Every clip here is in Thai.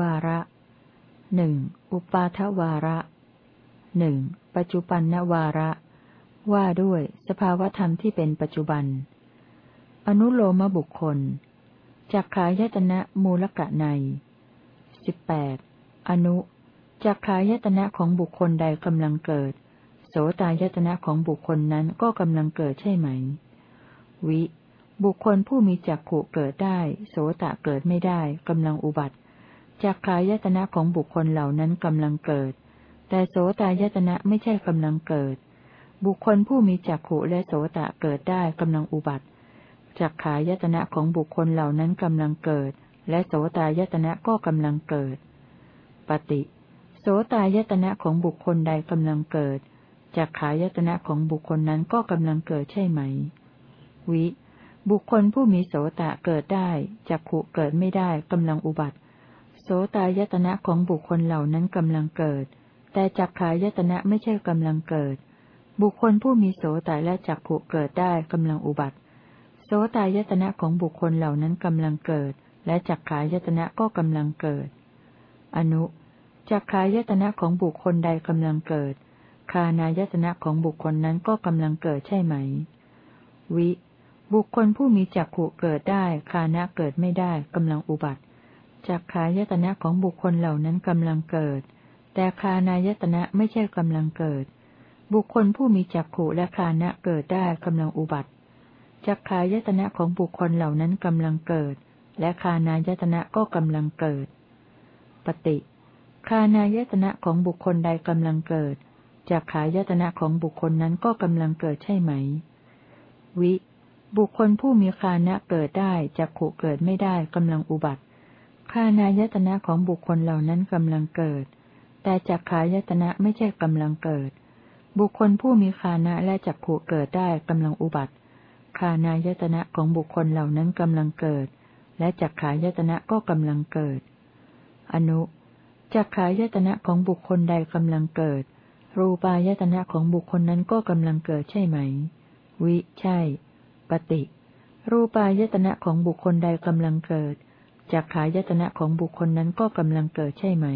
วาระหนึ่งอุปาทวาระหนึ่งปัจจุบันนวาระ ว่าด้วยสภาวธรรมที่เป็นปัจจุบัน อนุโลมบุคคลจักขายตนะมูลกะในสิบแปดอนุจักขายตนะของบุคคลใดกำลังเกิด โสตายตนะของบุคคลนั้นก็กำลังเกิดใช่ไหม วิ บุคคลผู้มีจักขุเกิดได้ โสตะเกิดไม่ได้กำลังอุบัติ จักขายตนะของบุคคลเหล่านั้นกำลังเกิด แต่โสตายตนะไม่ใช่กำลังเกิด บุคคลผู้มีจักขุและโสตะเกิดได้กำลังอุบัติจักขายตนะของบุคคลเหล่านั้นกำลังเกิด และโสตายตนะก็กำลังเกิด ปฏิ โสตายตนะของบุคคลใดกำลังเกิดจักขายตนะของบุคคลนั้นก็กำลังเกิดใช่ไหม วิ บุคคลผู้มีโสตะเกิดได้จักขุเกิดไม่ได้กำลังอุบัติ โสตายตนะของบุคคลเหล่านั้นกำลังเกิด แต่จักขายตนะไม่ใช่กำลังเกิด บุคคลผู้มีโสตและจักขุเกิดได้กำลังอุบัติ โสตายตนะของบุคคลเหล่านั้นกำลังเกิด และจักขายตนะก็กำลังเกิด อนุจักขายตนะของบุคคลใดกำลังเกิด คานายตนะของบุคคลนั้นก็กำลังเกิดใช่ไหม วิ บุคคลผู้มีจักขุเกิดได้ คานะเกิดไม่ได้กำลังอุบัติ จักขายตนะของบุคคลเหล่านั้นกำลังเกิด แต่คานายตนะไม่ใช่กำลังเกิด บุคคลผู้มีจักขุและคานะเกิดได้กำลังอุบัติจักขายตนะของบุคคลเหล่านั้นกำลังเกิด และคานายตนะก็กำลังเกิด ปฏิคานายตนะของบุคคลใดกำลังเกิดจักขายตนะของบุคคลนั้นก็กำลังเกิดใช่ไหม วิ บุคคลผู้มีคานะเกิดได้จักขุเกิดไม่ได้กำลังอุบัติ คานายตนะของบุคคลเหล่านั้นกำลังเกิด แต่จักขายตนะไม่ใช่กำลังเกิด บุคคลผู้มีคานะและจักขุเกิดได้กำลังอุบัติคานายตนะของบุคคลเหล่านั้นกำลังเกิด และจักขายตนะก็กำลังเกิด อนุจักขายตนะของบุคคลใดกำลังเกิด รูปายตนะของบุคคลนั้นก็กำลังเกิดใช่ไหม วิ ใช่ ปฏิ รูปายตนะของบุคคลใดกำลังเกิด จักขายตนะของบุคคลนั้นก็กำลังเกิดใช่ไหม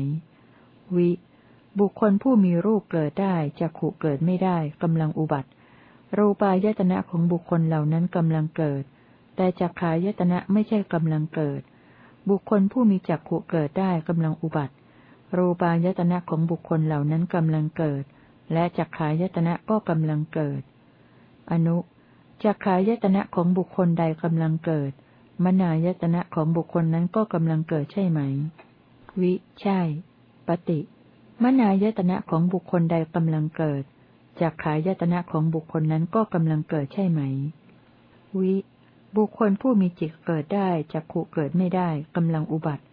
วิ บุคคลผู้มีรูปเกิดได้จักขุเกิดไม่ได้กำลังอุบัติ รูปายตนะของบุคคลเหล่านั้นกำลังเกิด แต่จักขายตนะไม่ใช่กำลังเกิด บุคคลผู้มีจักขุเกิดได้กำลังอุบัติ รูปายตนะของบุคคลเหล่านั้นกำลังเกิด และจักขายตนะก็กำลังเกิด อนุจักขายตนะของบุคคลใดกำลังเกิด มนายตนะของบุคคลนั้นก็กำลังเกิดใช่ไหม วิ ใช่ ปฏิ มนายตนะของบุคคลใดกำลังเกิด จากขายตนะของบุคคลนั้นก็กำลังเกิดใช่ไหม วิ บุคคลผู้มีจิตเกิดได้จากขุเกิดไม่ได้กำลังอุบัติ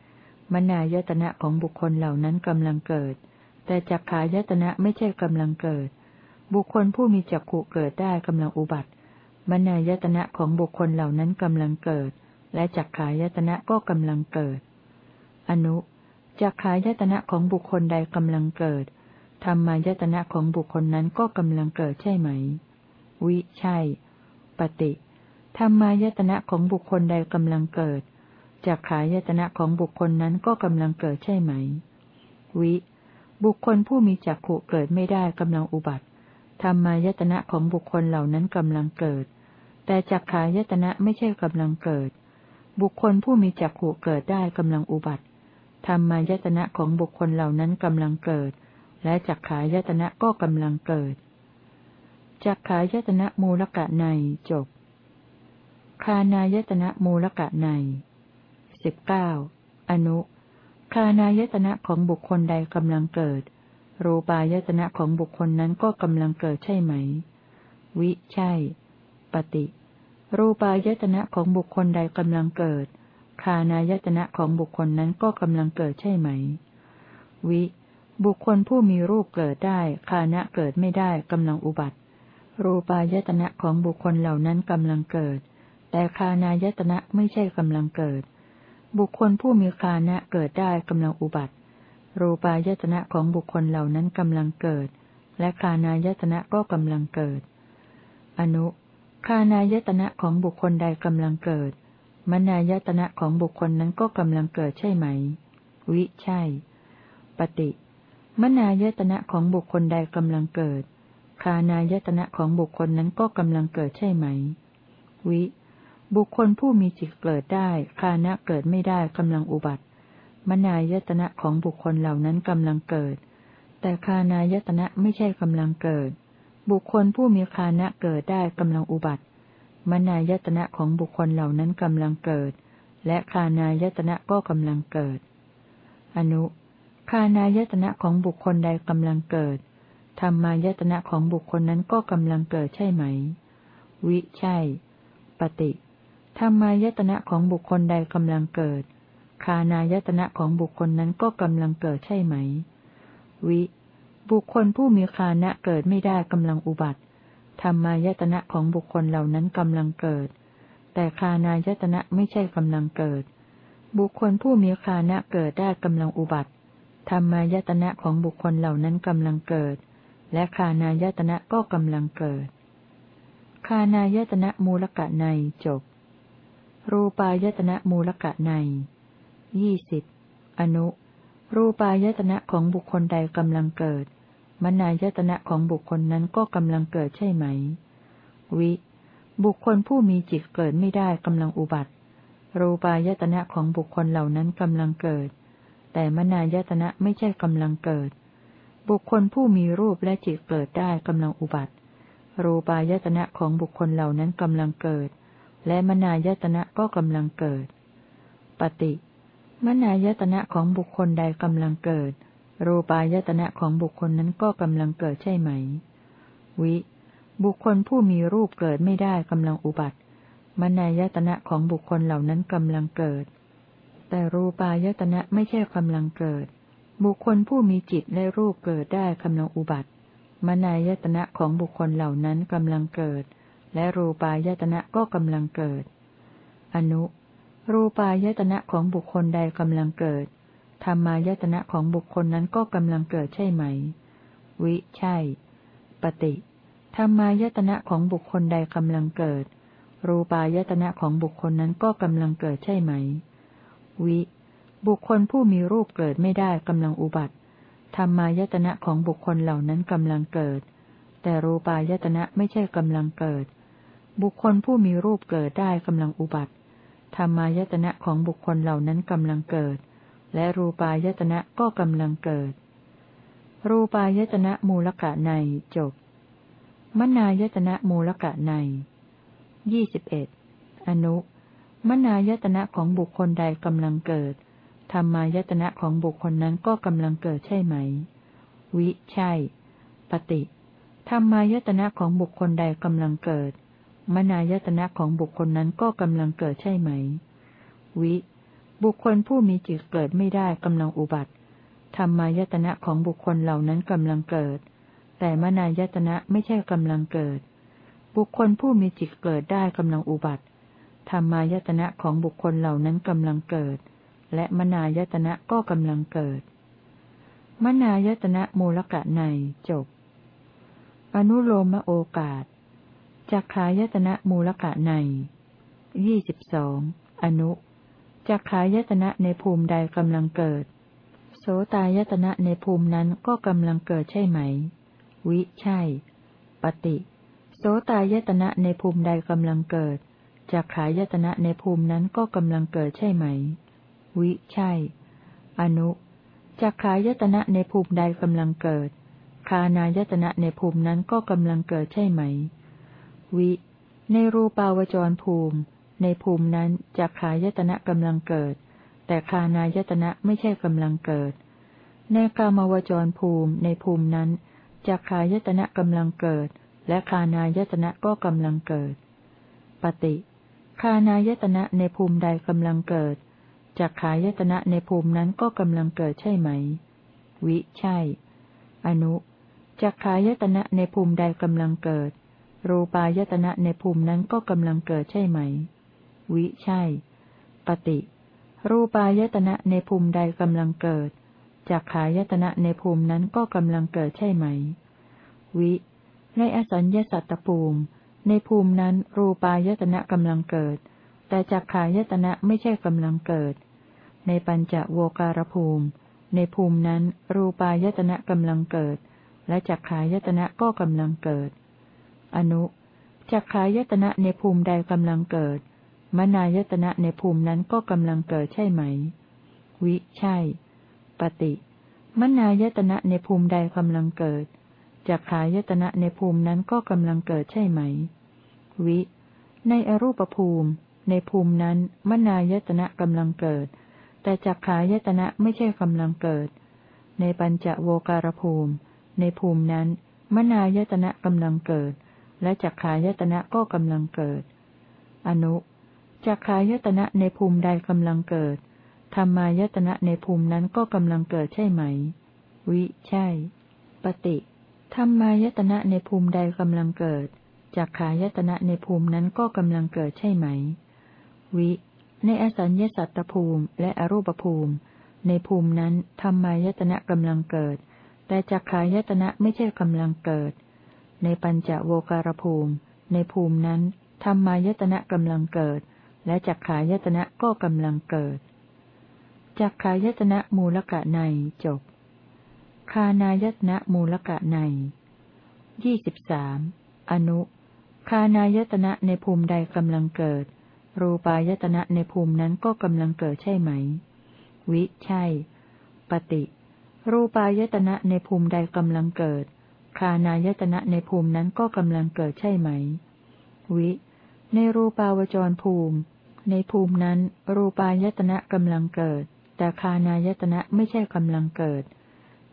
มนายตนะของบุคคลเหล่านั้นกำลังเกิด แต่จักขายตนะไม่ใช่กำลังเกิด บุคคลผู้มีจักขุเกิดได้กำลังอุบัติ มนายตนะของบุคคลเหล่านั้นกำลังเกิด และจักขายตนะก็กำลังเกิด อนุจักขายตนะของบุคคลใดกำลังเกิด ธรรมายตนะของบุคคลนั้นก็กำลังเกิดใช่ไหม วิใช่ ปฏิธรรมายตนะของบุคคลใดกำลังเกิดจากขายตนะของบุคคลนั้นก็กำลังเกิดใช่ไหม วิ บุคคลผู้มีจักขุเกิดไม่ได้กำลังอุบัติ ธรรมายตนะของบุคคลเหล่านั้นกำลังเกิด แต่จักขายตนะไม่ใช่กำลังเกิด บุคคลผู้มีจักขุเกิดได้กำลังอุบัติธรรมายตนะของบุคคลเหล่านั้นกำลังเกิด และจักขายตนะก็กำลังเกิดจักขายตนะมูลกะในจบ คานายตนะมูลกะในสิบเก้าอนุ คานายตนะของบุคคลใดกำลังเกิด รูปายตนะของบุคคลนั้นก็กำลังเกิดใช่ไหม วิใช่ ปฏิ รูปายตนะของบุคคลใดกำลังเกิด คานายตนะของบุคคลนั้นก็กำลังเกิดใช่ไหม วิ บุคคลผู้มีรูปเกิดได้ คานะเกิดไม่ได้กำลังอุบัติ รูปายตนะของบุคคลเหล่านั้นกำลังเกิด แต่คานายตนะไม่ใช่กำลังเกิด บุคคลผู้มีคานะเกิดได้กำลังอุบัติ รูปายตนะของบุคคลเหล่านั้นกำลังเกิด และคานายตนะก็กำลังเกิด อนุ คานายตนะของบุคคลใดกำลังเกิด มนายตนะของบุคคลนั้นก็กำลังเกิดใช่ไหม วิใช่ ปฏิ มนายตนะของบุคคลใดกำลังเกิด คานายตนะของบุคคลนั้นก็กำลังเกิดใช่ไหม วิ บุคคลผู้มีจิตเกิดได้ คานะเกิดไม่ได้กำลังอุบัติ มนายตนะของบุคคลเหล่านั้นกำลังเกิด แต่คานายตนะไม่ใช่กำลังเกิด บุคคลผู้มีคานะเกิดได้กำลังอุบัติ มนายตนะของบุคคลเหล่านั้นกำลังเกิด และคานายตนะก็กำลังเกิด อนุ คานายตนะของบุคคลใดกำลังเกิด ธรรมายตนะของบุคคลนั้นก็กำลังเกิดใช่ไหม วิใช่ ปฏิธรรมายตนะของบุคคลใดกำลังเกิด คานายตนะของบุคคลนั้นก็กำลังเกิดใช่ไหม วิ บุคคลผู้มีคานะเกิดไม่ได้กำลังอุบัติ ธรรมายตนะของบุคคลเหล่านั้นกำลังเกิด แต่คานายตนะไม่ใช่กำลังเกิด บุคคลผู้มีคานะเกิดได้กำลังอุบัติ ธรรมายตนะของบุคคลเหล่านั้นกำลังเกิด และคานายตนะก็กำลังเกิด คานายตนะมูลกะในจบ รูปายตนะมูลกะในยี่สิบอนุรูปายตนะของบุคคลใดกำลังเกิด มนายตนะของบุคคลนั้นก็กำลังเกิดใช่ไหม วิ บุคคลผู้มีจิตเกิดไม่ได้กำลังอุบัติ รูปายตนะของบุคคลเหล่านั้นกำลังเกิด แต่มนายตนะไม่ใช่กำลังเกิด บุคคลผู้มีรูปและจิตเกิดได้กำลังอุบัติ รูปายตนะของบุคคลเหล่านั้นกำลังเกิด และมนายตนะก็กำลังเกิด ปฏิ มนายตนะของบุคคลใดกำลังเกิด รูปายตนะของบุคคลนั้นก็กำลังเกิดใช่ไหม วิ บุคคลผู้มีรูปเกิดไม่ได้กำลังอุบัติ มนายตนะของบุคคลเหล่านั้นกำลังเกิด แต่รูปายตนะไม่ใช่กำลังเกิด บุคคลผู้มีจิตและรูปเกิดได้กำลังอุบัติ มนายตนะของบุคคลเหล่านั้นกำลังเกิด และรูปายตนะก็กำลังเกิด อนุ รูปายตนะของบุคคลใดกำลังเกิด ธรรมายตนะของบุคคลนั้นก็กำลังเกิดใช่ไหม วิ ใช่ ปฏิธรรมายตนะของบุคคลใดกำลังเกิด รูปายตนะของบุคคลนั้นก็กำลังเกิดใช่ไหม วิ บุคคลผู้มีรูปเกิดไม่ได้กำลังอุบัติธรรมายตนะของบุคคลเหล่านั้นกำลังเกิด แต่รูปายตนะไม่ใช่กำลังเกิด บุคคลผู้มีรูปเกิดได้กำลังอุบัติธรรมายตนะของบุคคลเหล่านั้นกำลังเกิด และรูปายตนะก็กำลังเกิด รูปายตนะมูลกะในจบ มนายตนะมูลกะในยี่สิบเอ็ดอนุ มนายตนะของบุคคลใดกำลังเกิด ธรรมายตนะของบุคคลนั้นก็กำลังเกิดใช่ไหม วิ ใช่ ปฏิธรรมายตนะของบุคคลใดกำลังเกิด มนายตนะของบุคคลนั้นก็กำลังเกิดใช่ไหม วิ บุคคลผู้มีจิตเกิดไม่ได้กำลังอุบัติธรรมายตนะของบุคคลเหล่านั้นกำลังเกิด แต่มนายตนะไม่ใช่กำลังเกิด บุคคลผู้มีจิตเกิดได้กำลังอุบัติธรรมายตนะของบุคคลเหล่านั้นกำลังเกิด และมนายตนะก็กำลังเกิด มนายตนะมูลกะในจบ อนุโลมโอกาสจักขายตนะมูลกะในยี่สิบสองอนุ จักขายตนะในภูมิใดกำลังเกิด โสตายตนะในภูมินั้นก็กำลังเกิดใช่ไหม วิใช่ ปฏิโสตายตนะในภูมิใดกำลังเกิดจากขายตนะในภูมินั้นก็กำลังเกิดใช่ไหม วิใช่ อนุจากขายตนะในภูมิใดกำลังเกิด คานายตนะในภูมินั้นก็กำลังเกิดใช่ไหม วิ ในรูปาวจรภูมิ ในภูมินั้นจากขายตนะกำลังเกิด แต่คานายตนะไม่ใช่กำลังเกิด ในกามวจรภูมิในภูมินั้นจากขายตนะกำลังเกิด และคานายตนะก็กำลังเกิด ปฏิคานายตนะในภูมิใดกำลังเกิดจากขายตนะในภูมินั้นก็กำลังเกิดใช่ไหม วิใช่ อนุจากขายตนะในภูมิใดกำลังเกิด รูปายตนะในภูมินั้นก็กำลังเกิดใช่ไหม วิใช่ ปฏิ รูปายตนะในภูมิใดกำลังเกิด จากขายตนะในภูมินั้นก็กำลังเกิดใช่ไหม วิ ในอสัญญาสัตตภูมิ ในภูมินั้นรูปายตนะกำลังเกิด แต่จักขายตนะไม่ใช่กำลังเกิด ในปัญจโวการภูมิ ในภูมินั้นรูปายตนะกำลังเกิด และจักขายตนะก็กำลังเกิด อนุจักขายตนะในภูมิใดกำลังเกิด มนายตนะในภูมินั้นก็กำลังเกิดใช่ไหม วิ ใช่ ปฏิ มนายตนะในภูมิใดกำลังเกิดจักขายตนะในภูมินั้นก็กำลังเกิดใช่ไหม วิ ในอรูปภูมิ ในภูมินั้น มนายตนะกำลังเกิด แต่จักขายตนะไม่ใช่กำลังเกิด ในปัญจโวการภูมิ ในภูมินั้น มนายตนะกำลังเกิด และจักขายตนะก็กำลังเกิด อนุ จักขายตนะในภูมิใดกำลังเกิด ธรรมายตนะในภูมินั้นก็กำลังเกิดใช่ไหม วิ ใช่ ปฏิธรรมายตนะในภูมิใดกำลังเกิด จักขายตนะในภูมินั้นก็กำลังเกิดใช่ไหม วิ ในอสัญญสัตตภูมิและอรูปภูมิ ในภูมินั้นธรรมายตนะกำลังเกิด แต่จักขายตนะไม่ใช่กำลังเกิด ในปัญจโวการภูมิ ในภูมินั้นธรรมายตนะกำลังเกิด และจักขายตนะก็กำลังเกิด จักขายตนะมูลกะในจบ คานายตนะมูลกะในยี่สิบสามอนุ คานายตนะในภูมิใดกำลังเกิด รูปายตนะในภูมินั้นก็กำลังเกิดใช่ไหม วิใช่ ปฏิ รูปายตนะในภูมิใดกำลังเกิด คานายตนะในภูมินั้นก็กำลังเกิดใช่ไหม วิ ในรูปาวจรภูมิ ในภูมินั้น รูปายตนะกำลังเกิด แต่คานายตนะไม่ใช่กำลังเกิด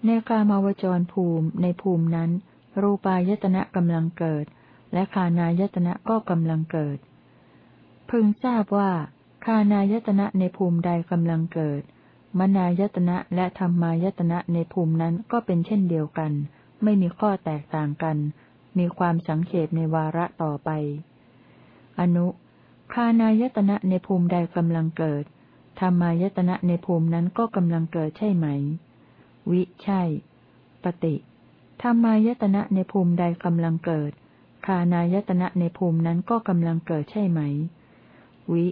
ในกามาวจรภูมิในภูมินั้น รูปายตนะกำลังเกิด และคานายตนะก็กำลังเกิด พึงทราบว่าคานายตนะในภูมิใดกำลังเกิด มนายตนะและธรรมายตนะในภูมินั้นก็เป็นเช่นเดียวกัน ไม่มีข้อแตกต่างกัน มีความสังเขปในวาระต่อไป อนุ คานายตนะในภูมิใดกำลังเกิด ธรรมายตนะในภูมินั้นก็กำลังเกิดใช่ไหม วิใช่ ปฏิ ธรรมายตนะในภูมิใดกำลังเกิด คานายตนะในภูมินั้นก็กำลังเกิดใช่ไหม วิ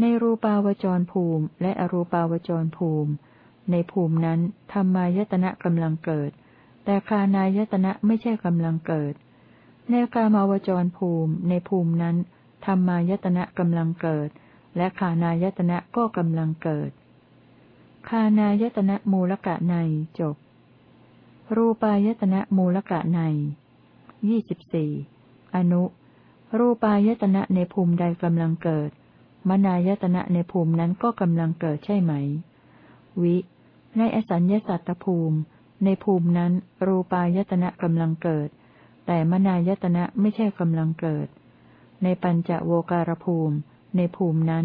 ในรูปาวจรภูมิและอรูปาวจรภูมิ ในภูมินั้นธรรมายตนะกำลังเกิด แต่คานายตนะไม่ใช่กำลังเกิด ในกามาวจรภูมิในภูมินั้น ธรรมายตนะกำลังเกิด และคานายตนะก็กำลังเกิดคานายตนะมูลกะในจบ รูปายตนะมูลกะในยี่สิบสี่อนุ รูปายตนะในภูมิใดกำลังเกิด มนายตนะในภูมินั้นก็กำลังเกิดใช่ไหม วิ ในอสัญญาสัตตภูมิ ในภูมินั้น รูปายตนะกำลังเกิด แต่มนายตนะไม่ใช่กำลังเกิด ในปัญจโวการภูมิ ในภูมินั้น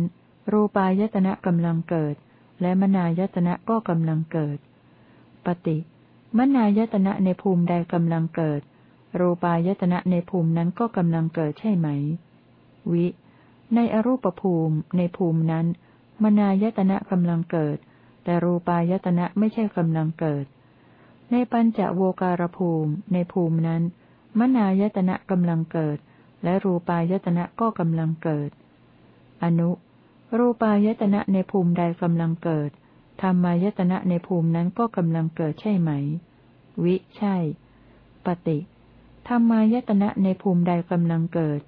รูปายตนะกำลังเกิด และมนายตนะก็กำลังเกิด ปฏิมนายตนะในภูมิใดกำลังเกิด รูปายตนะในภูมินั้นก็กำลังเกิดใช่ไหม วิ ในอรูปภูมิ ในภูมินั้น มนายตนะกำลังเกิด แต่รูปายตนะไม่ใช่กำลังเกิด ในปัญจโวการภูมิ ในภูมินั้น มนายตนะกำลังเกิด และรูปายตนะก็กำลังเกิด อนุ รูปายตนะในภูมิใดกำลังเกิด ธรรมายตนะในภูมินั้นก็กำลังเกิดใช่ไหม วิใช่ ปฏิธรรมายตนะในภูมิใดกำลังเกิด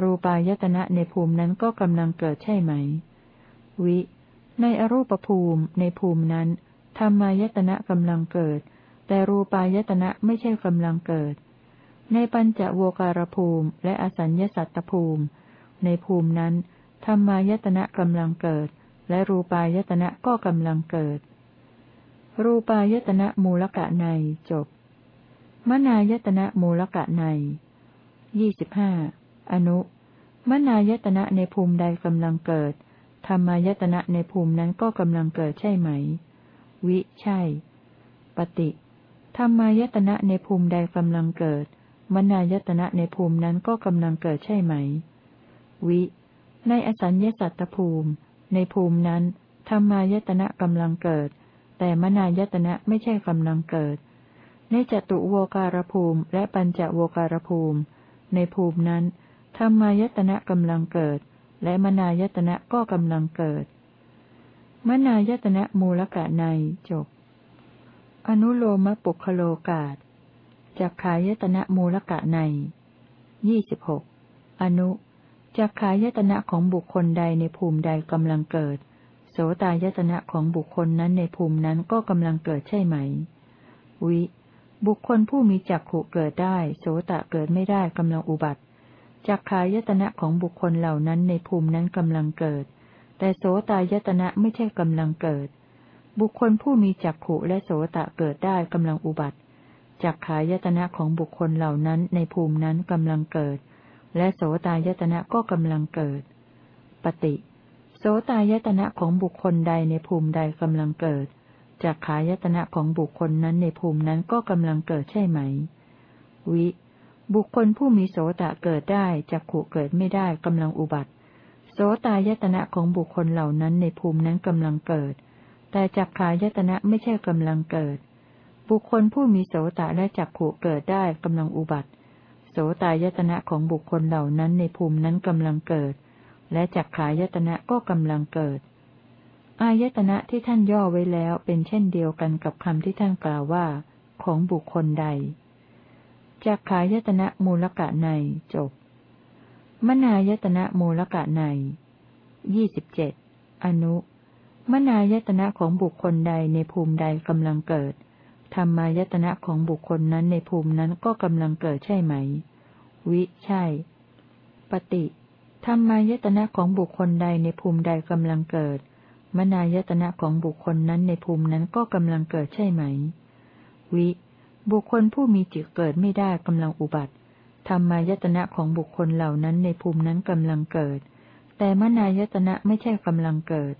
รูปายตนะในภูมินั้นก็กำลังเกิดใช่ไหม วิ ในอรูปภูมิในภูมินั้นธรรมายตนะกำลังเกิด แต่รูปายตนะไม่ใช่กำลังเกิด ในปัญจโวการภูมิและอสัญญสัตตภูมิ ในภูมินั้นธรรมายตนะกำลังเกิด และรูปายตนะก็กำลังเกิด รูปายตนะมูลกะในจบ มนายตนะมูลกะในยี่สิบห้าอนุ มนายตนะในภูมิใดกำลังเกิด ธรรมายตนะในภูมินั้นก็กำลังเกิดใช่ไหม วิ ใช่ ปฏิ ธรรมายตนะในภูมิใดกำลังเกิด นายตนะในภูมินั้นก็กำลังเกิดใช่ไหม วิ ในอสัญญสัตตภูมิ ในภูมินั้นธรรมายตนะกำลังเกิด แต่มนายตนะไม่ใช่กำลังเกิด ในจตุโวการภูมิและปัญจโวการภูมิ ในภูมินั้นธรรมายตนะกำลังเกิด และมนายตนะก็กำลังเกิด มนายตนะมูลกะในจบ อนุโลมปุคโลกาต จักขายตนะมูลกะในยี่สิบหกอนุจักขายตนะของบุคคลใดในภูมิใดกำลังเกิด โสตายตนะของบุคคลนั้นในภูมินั้นก็กำลังเกิดใช่ไหม วิ บุคคลผู้มีจักขุเกิดได้ โสตะเกิดไม่ได้กำลังอุบัติจักขายตนะของบุคคลเหล่านั้นในภูมินั้นกำลังเกิด แต่โสตายตนะไม่ใช่กำลังเกิด บุคคลผู้มีจักขุและโสตะเกิดได้กำลังอุบัติ จักขายตนะของบุคคลเหล่านั้นในภูมินั้นกำลังเกิด และโสตายตนะก็กำลังเกิด ปฏิ โสตายตนะของบุคคลใดในภูมิใดกำลังเกิด จักขายตนะของบุคคลนั้นในภูมินั้นก็กำลังเกิดใช่ไหม วิ บุคคลผู้มีโสตะเกิดได้จักขุเกิดไม่ได้กำลังอุบัติ โสตายตนะของบุคคลเหล่านั้นในภูมินั้นกำลังเกิด แต่จักขายตนะไม่ใช่กำลังเกิด บุคคลผู้มีโสตะและจักขุเกิดได้กำลังอุบัติ โสตายตนะของบุคคลเหล่านั้นในภูมินั้นกำลังเกิด และจักขายตนะก็กำลังเกิด อายตนะที่ท่านย่อไว้แล้วเป็นเช่นเดียวกันกับคำที่ท่านกล่าวว่า ของบุคคลใดจักขายตนะมูลกะในจบ มนายตนะมูลกะในยี่สิบเจ็ดอนุ มนายตนะของบุคคลใดในภูมิใดกำลังเกิด ธรรมายตนะของบุคคลนั้นในภูมินั้นก็กำลังเกิดใช่ไหม วิใช่ ปฏิธรรมายตนะของบุคคลใดในภูมิใดกำลังเกิด มนายตนะของบุคคลนั้นในภูมินั้นก็กำลังเกิดใช่ไหม วิ บุคคลผู้มีจิตเกิดไม่ได้กำลังอุบัติธรรมายตนะของบุคคลเหล่านั้นในภูมินั้นกำลังเกิด แต่มนายตนะไม่ใช่กำลังเกิด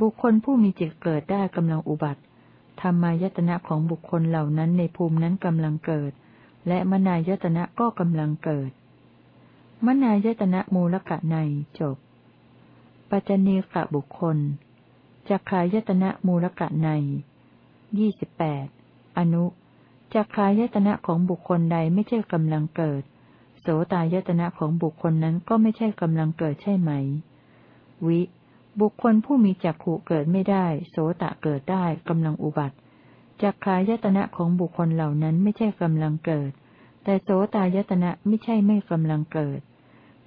บุคคลผู้มีจิตเกิดได้กำลังอุบัติ ธรรมายตนะของบุคคลเหล่านั้นในภูมินั้นกำลังเกิด และมนายตนะก็กำลังเกิด มนายตนะมูลกะในจบ ปัจจเนกะบุคคลจักขายตนะมูลกะในยี่สิบแปดอนุจักขายตนะของบุคคลใดไม่ใช่กำลังเกิด โสตายตนะของบุคคลนั้นก็ไม่ใช่กำลังเกิดใช่ไหม วิ บุคคลผู้มีจักขู่เกิดไม่ได้ โสตะเกิดได้กำลังอุบัติจักขายตนะของบุคคลเหล่านั้นไม่ใช่กำลังเกิด แต่โสตายตนะไม่ใช่ไม่กำลังเกิด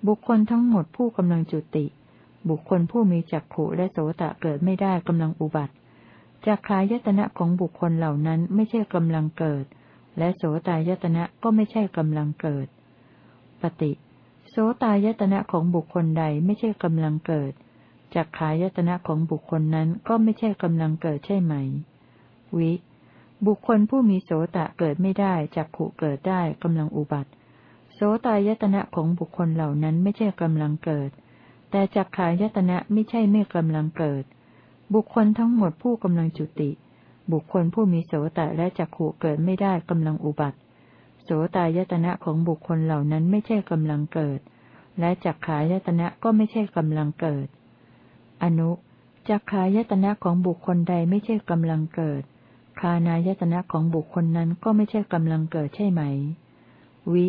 บุคคลทั้งหมดผู้กำลังจุติ บุคคลผู้มีจักขุและโสตะเกิดไม่ได้กำลังอุบัติจักขายตนะของบุคคลเหล่านั้นไม่ใช่กำลังเกิด และโสตายตนะก็ไม่ใช่กำลังเกิด ปฏิ โสตายตนะของบุคคลใดไม่ใช่กำลังเกิด จักขายตนะของบุคคลนั้นก็ไม่ใช่กำลังเกิดใช่ไหม วิ บุคคลผู้มีโสตะเกิดไม่ได้จักขุเกิดได้กำลังอุบัติ โสตายตนะของบุคคลเหล่านั้นไม่ใช่กำลังเกิด แต่จักขายตนะไม่ใช่ไม่กำลังเกิด บุคคลทั้งหมดผู้กำลังจุติ บุคคลผู้มีโสตะและจักขุเกิดไม่ได้กำลังอุบัติ โสตายตนะของบุคคลเหล่านั้นไม่ใช่กำลังเกิด และจักขายตนะก็ไม่ใช่กำลังเกิด อนุจักขายตนะของบุคคลใดไม่ใช่กำลังเกิด คานายตนะของบุคคลนั้นก็ไม่ใช่กำลังเกิดใช่ไหม วิ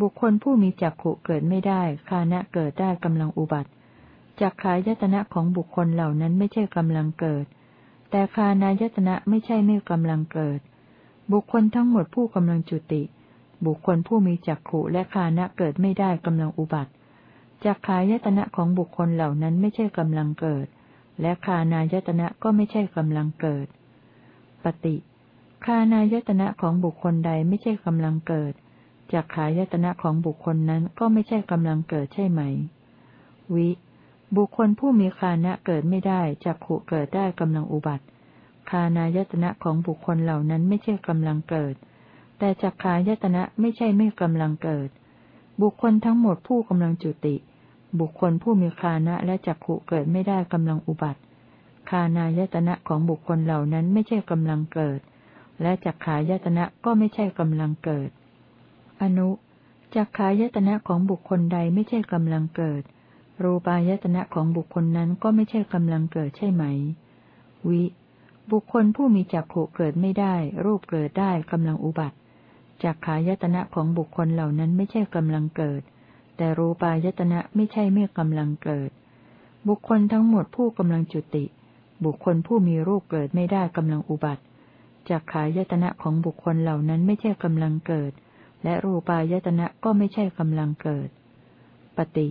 บุคคลผู้มีจักขุเกิดไม่ได้ คานะเกิดได้กำลังอุบัติจักขายตนะของบุคคลเหล่านั้นไม่ใช่กำลังเกิด แต่คานายตนะไม่ใช่ไม่กำลังเกิด บุคคลทั้งหมดผู้กำลังจุติ บุคคลผู้มีจักขุและคานะเกิดไม่ได้กำลังอุบัติ จักขายตนะของบุคคลเหล่านั้นไม่ใช่กำลังเกิด และคานายตนะก็ไม่ใช่กำลังเกิด ปฏิคานายตนะของบุคคลใดไม่ใช่กำลังเกิดจักขายตนะของบุคคลนั้นก็ไม่ใช่กำลังเกิดใช่ไหม วิ บุคคลผู้มีคานะเกิดไม่ได้จักขุเกิดได้กำลังอุบัติ คานายตนะของบุคคลเหล่านั้นไม่ใช่กำลังเกิด แต่จักขายตนะไม่ใช่ไม่กำลังเกิด บุคคลทั้งหมดผู้กำลังจุติ บุคคลผู้มีคานะและจักขุเกิดไม่ได้กำลังอุบัติ คานายตนะของบุคคลเหล่านั้นไม่ใช่กำลังเกิด และจักขายตนะก็ไม่ใช่กำลังเกิด อนุจักขายตนะของบุคคลใดไม่ใช่กำลังเกิด รูปายตนะของบุคคลนั้นก็ไม่ใช่กำลังเกิดใช่ไหม วิ บุคคลผู้มีจักขุเกิดไม่ได้ รูปเกิดได้กำลังอุบัติ จักขายตนะของบุคคลเหล่านั้นไม่ใช่กำลังเกิด แต่รูปายตนะไม่ใช่ไม่กำลังเกิด บุคคลทั้งหมดผู้กำลังจุติ บุคคลผู้มีรูปเกิดไม่ได้กำลังอุบัติจักขายตนะของบุคคลเหล่านั้นไม่ใช่กำลังเกิด และรูปายตนะก็ไม่ใช่กำลังเกิด ปฏิ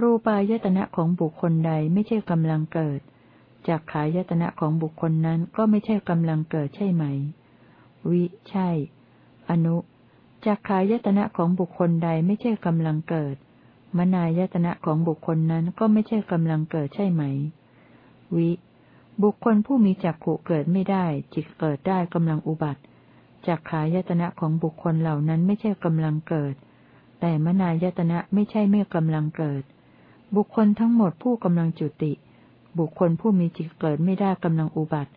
รูปายตนะของบุคคลใดไม่ใช่กำลังเกิดจักขายตนะของบุคคลนั้นก็ไม่ใช่กำลังเกิดใช่ไหม วิ ใช่ อนุจักขายตนะของบุคคลใดไม่ใช่กำลังเกิด มนายตนะของบุคคลนั้นก็ไม่ใช่กำลังเกิดใช่ไหม วิ บุคคลผู้มีจักขุเกิดไม่ได้ จิตเกิดได้กำลังอุบัติจักขายตนะของบุคคลเหล่านั้นไม่ใช่กำลังเกิด แต่มนายตนะไม่ใช่ไม่กำลังเกิด บุคคลทั้งหมดผู้กำลังจุติ บุคคลผู้มีจิตเกิดไม่ได้กำลังอุบัติ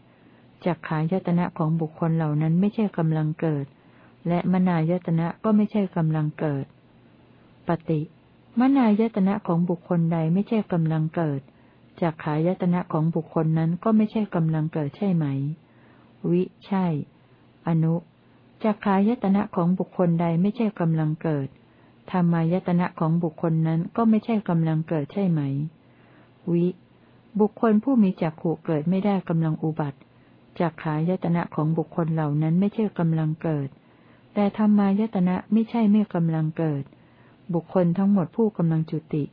จักขายตนะของบุคคลเหล่านั้นไม่ใช่กำลังเกิด และมนายตนะก็ไม่ใช่กำลังเกิด ปฏิ มนายตนะของบุคคลใดไม่ใช่กำลังเกิดจากขายตนะของบุคคลนั้นก็ไม่ใช่กำลังเกิดใช่ไหม วิ ใช่ อนุจากขายตนะของบุคคลใดไม่ใช่กำลังเกิด ธรรมายตนะของบุคคลนั้นก็ไม่ใช่กำลังเกิดใช่ไหม วิ บุคคลผู้มีจักขู่เกิดไม่ได้กำลังอุบัติจากขายตนะของบุคคลเหล่านั้นไม่ใช่กำลังเกิด แต่ธรรมายตนะไม่ใช่ไม่กำลังเกิด บุคคลทั้งหมดผู้กำลังจุติ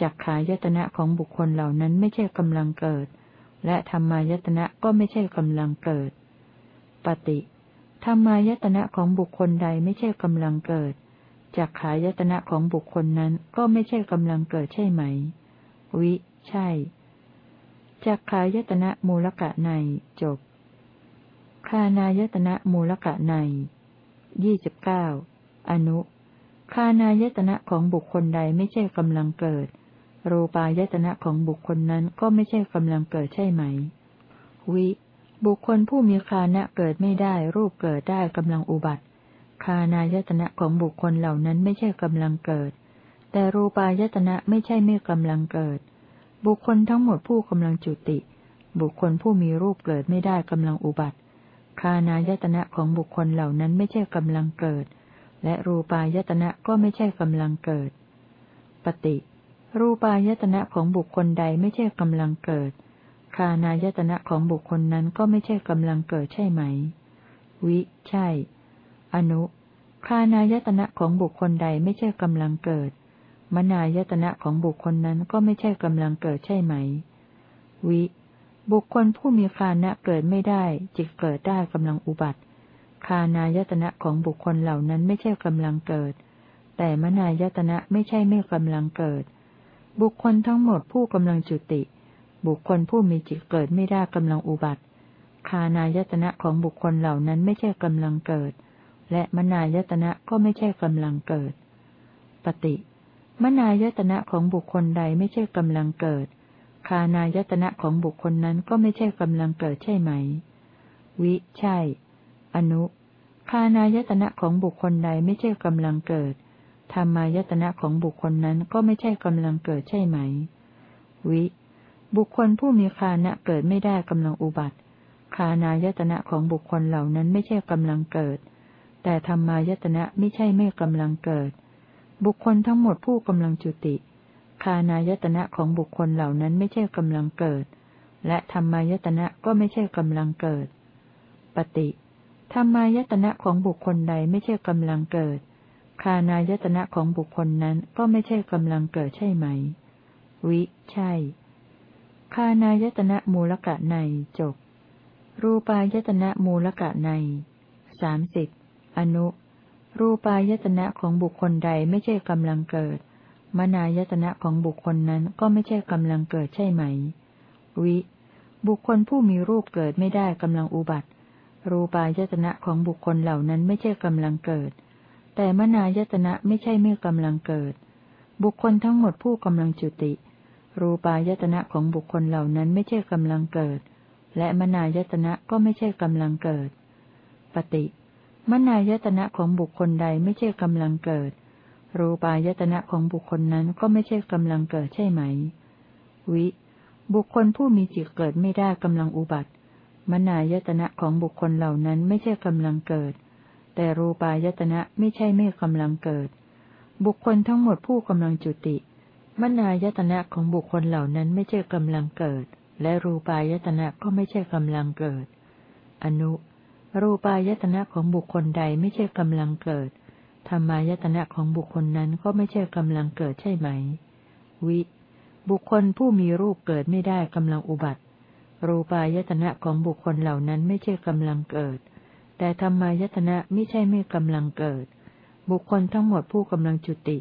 จักขายตนะของบุคคลเหล่านั้นไม่ใช่กำลังเกิด และธรรมายตนะก็ไม่ใช่กำลังเกิด ปฏิธรรมายตนะของบุคคลใดไม่ใช่กำลังเกิดจักขายตนะของบุคคลนั้นก็ไม่ใช่กำลังเกิดใช่ไหม วิ ใช่จักขายตนะมูลกะในจบคานายตนะมูลกะใน ยี่สิบเก้าอนุคานายตนะของบุคคลใดไม่ใช่กำลังเกิด รูปายตนะของบุคคลนั้นก็ไม่ใช่กำลังเกิดใช่ไหม วิ บุคคลผู้มีคานะเกิดไม่ได้ รูปเกิดได้กำลังอุบัติ คานายตนะของบุคคลเหล่านั้นไม่ใช่กำลังเกิด แต่รูปายตนะไม่ใช่ไม่กำลังเกิด บุคคลทั้งหมดผู้กำลังจุติ บุคคลผู้มีรูปเกิดไม่ได้กำลังอุบัติ คานายตนะของบุคคลเหล่านั้นไม่ใช่กำลังเกิด และรูปายตนะก็ไม่ใช่กำลังเกิด ปฏิ รูปายตนะของบุคคลใดไม่ใช่กำลังเกิด คานายตนะของบุคคลนั้นก็ไม่ใช่กำลังเกิดใช่ไหม วิ ใช่ อนุคานายตนะของบุคคลใดไม่ใช่กำลังเกิด มนายตนะของบุคคลนั้นก็ไม่ใช่กำลังเกิดใช่ไหม วิ บุคคลผู้มีคานะเกิดไม่ได้ จิตเกิดได้กำลังอุบัติ คานายตนะของบุคคลเหล่านั้นไม่ใช่กำลังเกิด แต่มนายตนะไม่ใช่ไม่กำลังเกิด บุคคลทั้งหมดผู้กำลังจุติ บุคคลผู้มีจิตเกิดไม่ได้กำลังอุบัติ คานายตนะของบุคคลเหล่านั้นไม่ใช่กำลังเกิด และมนายตนะก็ไม่ใช่กำลังเกิด ปฏิ มนายตนะของบุคคลใดไม่ใช่กำลังเกิด คานายตนะของบุคคลนั้นก็ไม่ใช่กำลังเกิดใช่ไหม วิ ใช่ อนุ คานายตนะของบุคคลใดไม่ใช่กำลังเกิด ธรรมายตนะของบุคคลนั้นก็ไม่ใช่กำลังเกิดใช่ไหม วิ บุคคลผู้มีคานะเกิดไม่ได้กำลังอุบัติ คานายตนะของบุคคลเหล่านั้นไม่ใช่กำลังเกิด แต่ธรรมายตนะไม่ใช่ไม่กำลังเกิด บุคคลทั้งหมดผู้กำลังจุติ คานายตนะของบุคคลเหล่านั้นไม่ใช่กำลังเกิด และธรรมายตนะก็ไม่ใช่กำลังเกิด ปฏิธรรมายตนะของบุคคลใดไม่ใช่กำลังเกิด คานายตนะของบุคคลนั้นก็ไม่ใช่กำลังเกิดใช่ไหม วิ ใช่ คานายตนะมูลกะในจบ รูปายตนะมูลกะในสามสิบอนุ รูปายตนะของบุคคลใดไม่ใช่กำลังเกิด มนายตนะของบุคคลนั้นก็ไม่ใช่กำลังเกิดใช่ไหม วิ บุคคลผู้มีรูปเกิดไม่ได้กำลังอุบัติ รูปายตนะของบุคคลเหล่านั้นไม่ใช่กำลังเกิด แต่มนายตนะไม่ใช่ไม่กำลังเกิด บุคคลทั้งหมดผู้กำลังจุติ รูปายตนะของบุคคลเหล่านั้นไม่ใช่กำลังเกิด และมนายตนะก็ไม่ใช่กำลังเกิด ปฏิ มนายตนะของบุคคลใดไม่ใช่กำลังเกิด รูปายตนะของบุคคลนั้นก็ไม่ใช่กำลังเกิดใช่ไหม วิ บุคคลผู้มีจิตเกิดไม่ได้กำลังอุบัติ มนายตนะของบุคคลเหล่านั้นไม่ใช่กำลังเกิด แต่รูปายตนะไม่ใช่ไม่กำลังเกิด บุคคลทั้งหมดผู้กำลังจุติ มนายตนะของบุคคลเหล่านั้นไม่ใช่กำลังเกิด และรูปายตนะก็ไม่ใช่กำลังเกิด อนุ รูปายตนะของบุคคลใดไม่ใช่กำลังเกิด ธรรมายตนะของบุคคลนั้นก็ไม่ใช่กำลังเกิดใช่ไหม วิ บุคคลผู้มีรูปเกิดไม่ได้กำลังอุบัติ รูปายตนะของบุคคลเหล่านั้นไม่ใช่กำลังเกิด แต่ธรรมายตนะไม่ใช่ไม่กำลังเกิด บุคคลทั้งหมดผู้กำลังจุติ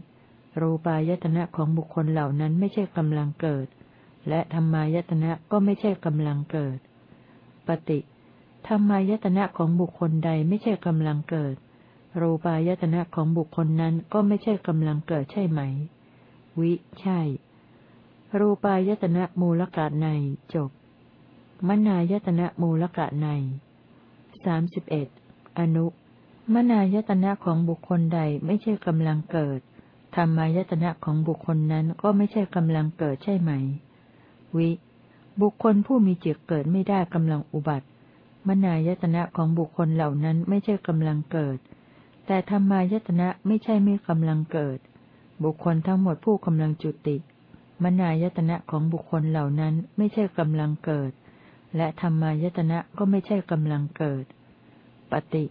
รูปายตนะของบุคคลเหล่านั้นไม่ใช่กำลังเกิด และธรรมายตนะก็ไม่ใช่กำลังเกิด ปฏิธรรมายตนะของบุคคลใดไม่ใช่กำลังเกิด รูปายตนะของบุคคลนั้นก็ไม่ใช่กำลังเกิดใช่ไหม วิ ใช่ รูปายตนะมูลกะในจบ มนายตนะมูลกะในสามสิบเอ็ดอนุ มนายตนะของบุคคลใดไม่ใช่กำลังเกิด ธรรมายตนะของบุคคลนั้นก็ไม่ใช่กำลังเกิดใช่ไหม วิ บุคคลผู้มีจิตเกิดไม่ได้กำลังอุบัติ มนายตนะของบุคคลเหล่านั้นไม่ใช่กำลังเกิด แต่ธรรมายตนะไม่ใช่ไม่กำลังเกิด บุคคลทั้งหมดผู้กำลังจุติ มนายตนะของบุคคลเหล่านั้นไม่ใช่กำลังเกิด และธรรมายตนะก็ไม่ใช่กำลังเกิด ปฏิ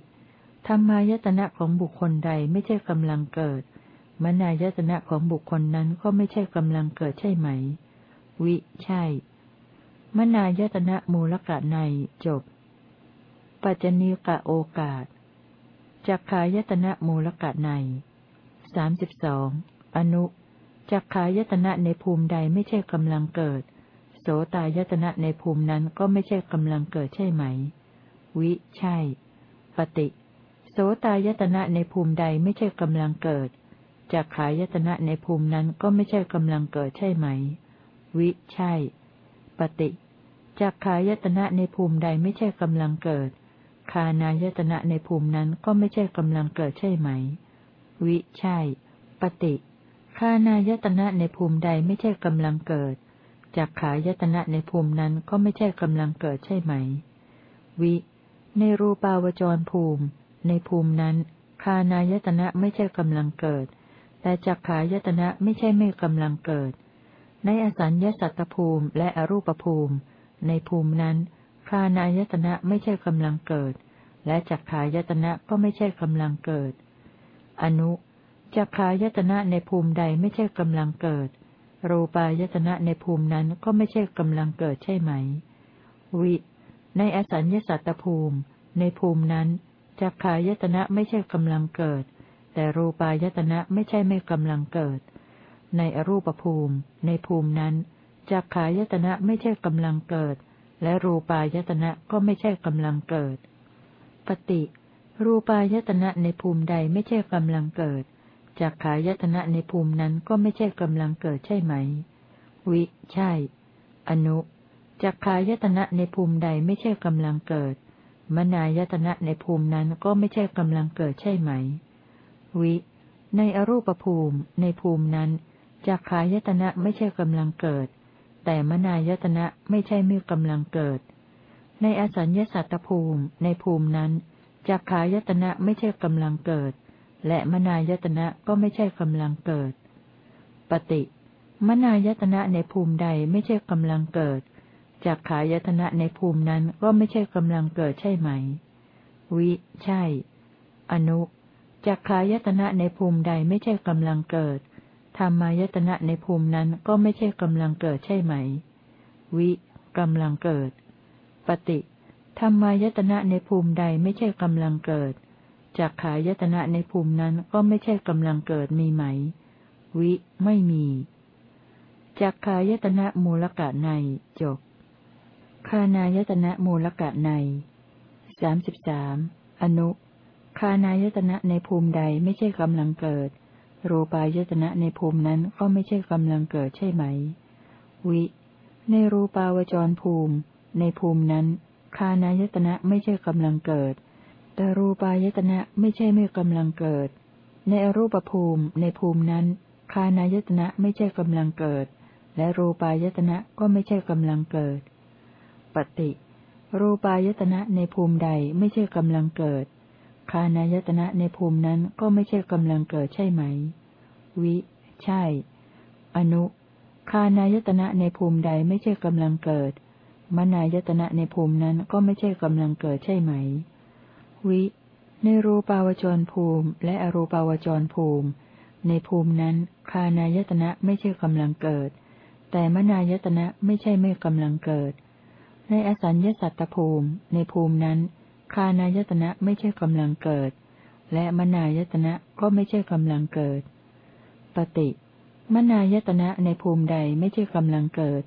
ธรรมายตนะของบุคคลใดไม่ใช่กำลังเกิด มนายตนะของบุคคลนั้นก็ไม่ใช่กำลังเกิดใช่ไหม วิ ใช่ มนายตนะมูลกะในจบ ปัจจณีกะโอกาส จักขายตนะมูลกะในสามสิบสองอนุ จักขายตนะในภูมิใดไม่ใช่กำลังเกิด โสตายตนะในภูมินั้นก็ไม่ใช่กำลังเกิดใช่ไหม วิ ใช่ ปฏิ โสตายตนะในภูมิใดไม่ใช่กำลังเกิด จักขายตนะในภูมินั้นก็ไม่ใช่กำลังเกิดใช่ไหม วิ ใช่ ปฏิ จักขายตนะในภูมิใดไม่ใช่กำลังเกิดานายตนะในภูมินั้นก็ไม่ใช่กำลังเกิดใช่ไหม วิใช่ ปฏิคานายตนะในภูมิใดไม่ใช่กำลังเกิดจักขายตนะในภูมินั้นก็ไม่ใช่กำลังเกิดใช่ไหม วิ ในรูปาวจรภูมิ ในภูมินั้น คานายตนะไม่ใช่กำลังเกิด แต่จักขายตนะไม่ใช่ไม่กำลังเกิด ในอสัญญสัตตภูมิและอรูปภูมิ ในภูมินั้น คานายตนะไม่ใช่กำลังเกิด และจักขายตนะก็ไม่ใช่กำลังเกิด อนุจักขายตนะในภูมิใดไม่ใช่กำลังเกิด รูปายตนะในภูมินั้นก็ไม่ใช่กำลังเกิดใช่ไหม วิ ในอสัญญสัตตภูมิ ในภูมินั้นจักขายตนะไม่ใช่กำลังเกิด แต่รูปายตนะไม่ใช่ไม่กำลังเกิด ในอรูปภูมิ ในภูมินั้นจักขายตนะไม่ใช่กำลังเกิด และรูปายตนะก็ไม่ใช่กำลังเกิด ปฏิรูปายตนะในภูมิใดไม่ใช่กำลังเกิดจักขายตนะในภูมินั้นก็ไม่ใช่กำลังเกิดใช่ไหม วิ ใช่ อนุจักขายตนะในภูมิใดไม่ใช่กำลังเกิด มนายตนะในภูมินั้นก็ไม่ใช่กำลังเกิดใช่ไหม วิ ในอรูปภูมิ ในภูมินั้นจักขายตนะไม่ใช่กำลังเกิด แต่มนายตนะไม่ใช่ไม่กำลังเกิด ในอสัญญสัตตภูมิในภูมินั้นจักขายตนะไม่ใช่กำลังเกิด และมนายตนะก็ไม่ใช่กำลังเกิด ปฏิมนายตนะในภูมิใดไม่ใช่กำลังเกิดจักขายตนะในภูมินั้นก็ไม่ใช่กำลังเกิดใช่ไหม วิ ใช่ อนุจักขายตนะในภูมิใดไม่ใช่กำลังเกิดธรรมายตนะในภูมินั้นก็ไม่ใช่กำลังเกิดใช่ไหม วิกำลังเกิด ปฏิธรรมายตนะในภูมิใดไม่ใช่กำลังเกิดจากขายตนะในภูมินั้นก็ไม่ใช่กำลังเกิดมีไหม วิไม่มีจากขายตนะมูลกะในจบคานายตนะมูลกะในสามสิบสามอนุคานายตนะในภูมิใดไม่ใช่กำลังเกิด รูปายตนะในภูมินั้นก็ไม่ใช่กำลังเกิดใช่ไหม วิ ในรูปาวจรภูมิ ในภูมินั้น คานายตนะไม่ใช่กำลังเกิด แต่รูปายตนะไม่ใช่ไม่กำลังเกิด ในอรูปภูมิในภูมินั้น คานายตนะไม่ใช่กำลังเกิด และรูปายตนะก็ไม่ใช่กำลังเกิด ปฏิ รูปายตนะในภูมิใดไม่ใช่กำลังเกิด คานายตนะในภูมินั้นก็ไม่ใช่กำลังเกิดใช่ไหม วิ ใช่ อนุคานายตนะในภูมิใดไม่ใช่กำลังเกิด มนายตนะในภูมินั้นก็ไม่ใช่กำลังเกิดใช่ไหม วิ ในรูปาวจรภูมิ และอรูปาวจรภูมิ ในภูมินั้นคานายตนะไม่ใช่กำลังเกิด แต่มนายตนะไม่ใช่ไม่กำลังเกิด ในอสัญญสัตตภูมิ ในภูมินั้นคานายตนะไม่ใช่กำลังเกิด และมนายตนะก็ไม่ใช่กำลังเกิด ปฏิ มนายตนะในภูมิใดไม่ใช่กำลังเกิด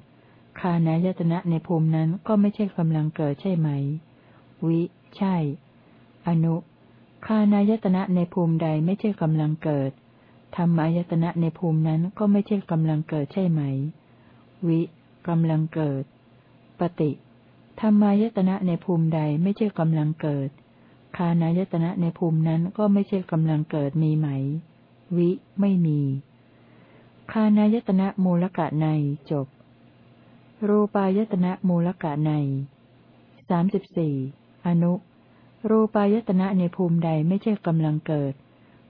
คานายตนะในภูมินั้นก็ไม่ใช่กำลังเกิดใช่ไหม วิ ใช่ อนุ คานายตนะในภูมิใดไม่ใช่กำลังเกิด ธรรมายตนะในภูมินั้นก็ไม่ใช่กำลังเกิดใช่ไหม วิกำลังเกิด ปฏิธรรมายตนะในภูมิใดไม่ใช่กำลังเกิด คานายตนะในภูมินั้นก็ไม่ใช่กำลังเกิดมีไหม วิ ไม่มี คานายตนะมูลกะในจบ รูปายตนะมูลกะในสามสิบสี่อนุ รูปายตนะในภูมิใดไม่ใช่กำลังเกิด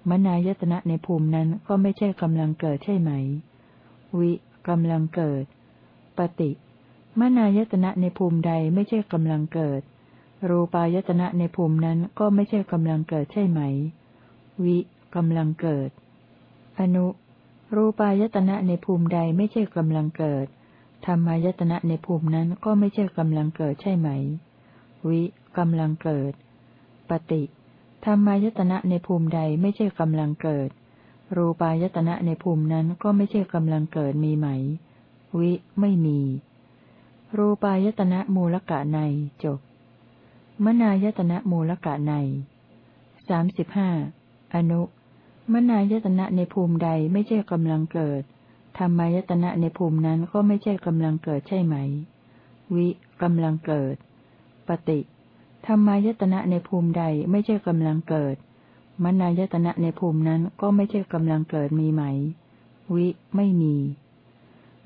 มนายตนะในภูมินั้นก็ไม่ใช่กำลังเกิดใช่ไหม วิกำลังเกิด ปฏิ มนายตนะในภูมิใดไม่ใช่กำลังเกิด รูปายตนะในภูมินั้นก็ไม่ใช่กำลังเกิดใช่ไหม วิกำลังเกิด อนุ รูปายตนะในภูมิใดไม่ใช่กำลังเกิด ธรรมายตนะในภูมินั้นก็ไม่ใช่กำลังเกิดใช่ไหม วิกำลังเกิด ปฏิธรรมายตนะในภูมิใดไม่ใช่กำลังเกิด รูปายตนะในภูมินั้นก็ไม่ใช่กำลังเกิดมีไหม วิไม่มี รูปายตนะมูลกะในจบ มนายตนะมูลกะในสามสิบห้าอนุ มนายตนะในภูมิใดไม่ใช่กำลังเกิด ธรรมายตนะในภูมินั้นก็ไม่ใช่กำลังเกิดใช่ไหม วิกำลังเกิด ปฏิธรรมายตนะในภูมิใดไม่ใช่กำลังเกิด มนายตนะในภูมินั้นก็ไม่ใช่กำลังเกิดมีไหม วิไม่มี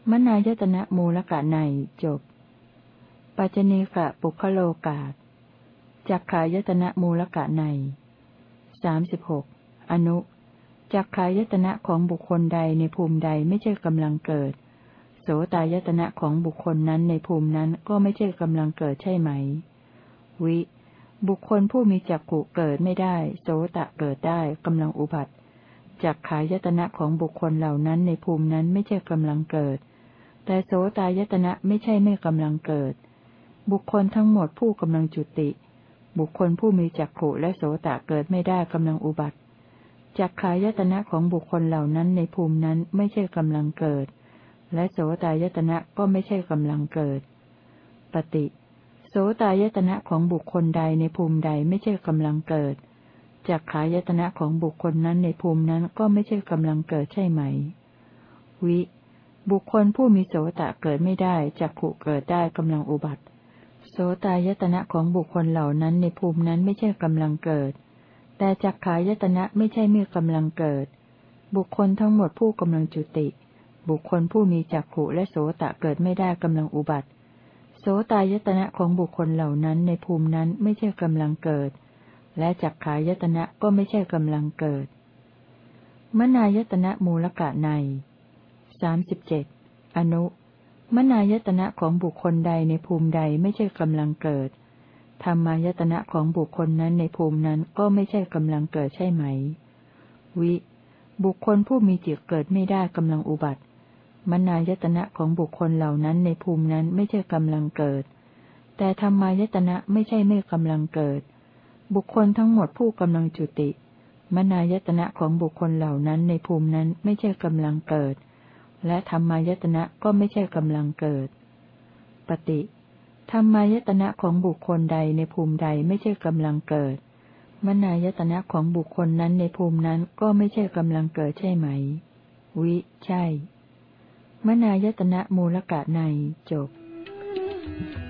มนายตนะมูลกะในจบ ปัจเจเนกะปุคโลกาตจักขายตนะมูลกะในสามสิบหกอนุ จักขายตนะของบุคคลใดในภูมิใดไม่ใช่กำลังเกิด โสตายตนะของบุคคลนั้นในภูมินั้นก็ไม่ใช่กำลังเกิดใช่ไหม วิ บุคคลผู้มีจักขุเกิดไม่ได้ โสตะเกิดได้กำลังอุบัติจักขายตนะของบุคคลเหล่านั้นในภูมินั้นไม่ใช่กำลังเกิด แต่โสตายตนะไม่ใช่ไม่กำลังเกิด บุคคลทั้งหมดผู้กำลังจุติ บุคคลผู้มีจักขุและโสตะเกิดไม่ได้กำลังอุบัติ จักขายตนะของบุคคลเหล่านั้นในภูมินั้นไม่ใช่กำลังเกิด และโสตายตนะก็ไม่ใช่กำลังเกิด ปฏิ โสตายตนะของบุคคลใดในภูมิใดไม่ใช่กำลังเกิด จักขายตนะของบุคคลนั้นในภูมินั้นก็ไม่ใช่กำลังเกิดใช่ไหม วิ บุคคลผู้มีโสตะเกิดไม่ได้จักขุเกิดได้กำลังอุบัติ โสตายตนะของบุคคลเหล่านั้นในภูมินั้นไม่ใช่กำลังเกิด แต่จักขายตนะไม่ใช่เมื่อกำลังเกิด บุคคลทั้งหมดผู้กำลังจุติ บุคคลผู้มีจักขุและโสตะเกิดไม่ได้กำลังอุบัติ โสตายตนะของบุคคลเหล่านั้นในภูมินั้นไม่ใช่กำลังเกิด และจักขายตนะก็ไม่ใช่กำลังเกิด มนายตนะมูลกะในสามสิบเจ็ดอนุ มนายตนะของบุคคลใดในภูมิใดไม่ใช่กำลังเกิด ธรรมายตนะของบุคคลนั้นในภูมินั้นก็ไม่ใช่กำลังเกิดใช่ไหม วิ บุคคลผู้มีจิตเกิดไม่ได้กำลังอุบัติ มนายตนะของบุคคลเหล่านั้นในภูมินั้นไม่ใช่กำลังเกิด แต่ธรรมายตนะไม่ใช่ไม่กำลังเกิด บุคคลทั้งหมดผู้กำลังจุติ มนายตนะของบุคคลเหล่านั้นในภูมินั้นไม่ใช่กำลังเกิด และธรรมายตนะก็ไม่ใช่กำลังเกิด ปฏิ ธรรมายตนะของบุคคลใดในภูมิใดไม่ใช่กำลังเกิด มนายตนะของบุคคลนั้นในภูมินั้นก็ไม่ใช่กำลังเกิดใช่ไหม วิ ใช่ มนายตนะมูลกะในจบ Thank you.